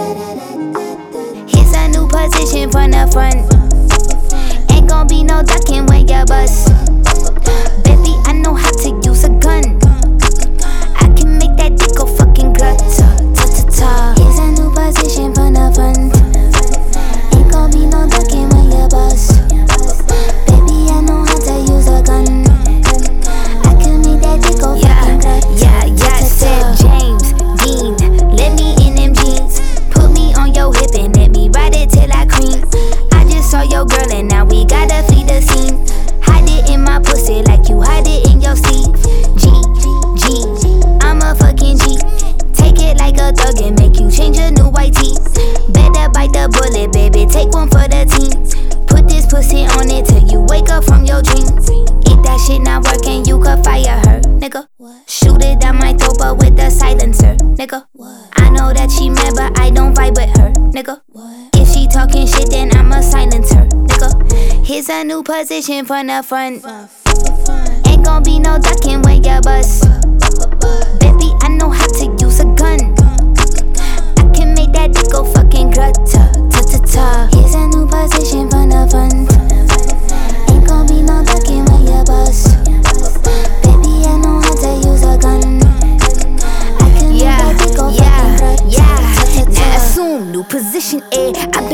It's a new position from the front. Ain't gonna be no ducking. From your dreams. If that shit not working, you could fire her, nigga. Shoot it down my throat, but with a silencer, nigga. I know that she mad, but I don't vibe with her, nigga. If she talking shit, then I'ma silence her, nigga. Here's a new position from the front. Ain't gon' be no ducking when you bust. Position, eh? I've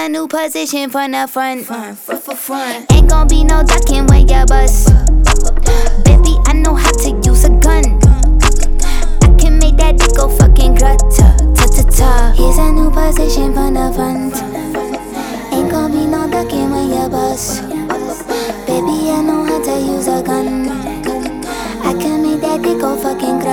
a new position from the front. Front, front, front, front. Ain't gon' be no ducking when you bust. Baby, I know how to use a gun. I can make that dick go fucking grutta, ta ta ta. Here's a new position from the front. Ain't gon' be no ducking when you bust. Baby, I know how to use a gun. I can make that dick go fucking grutta,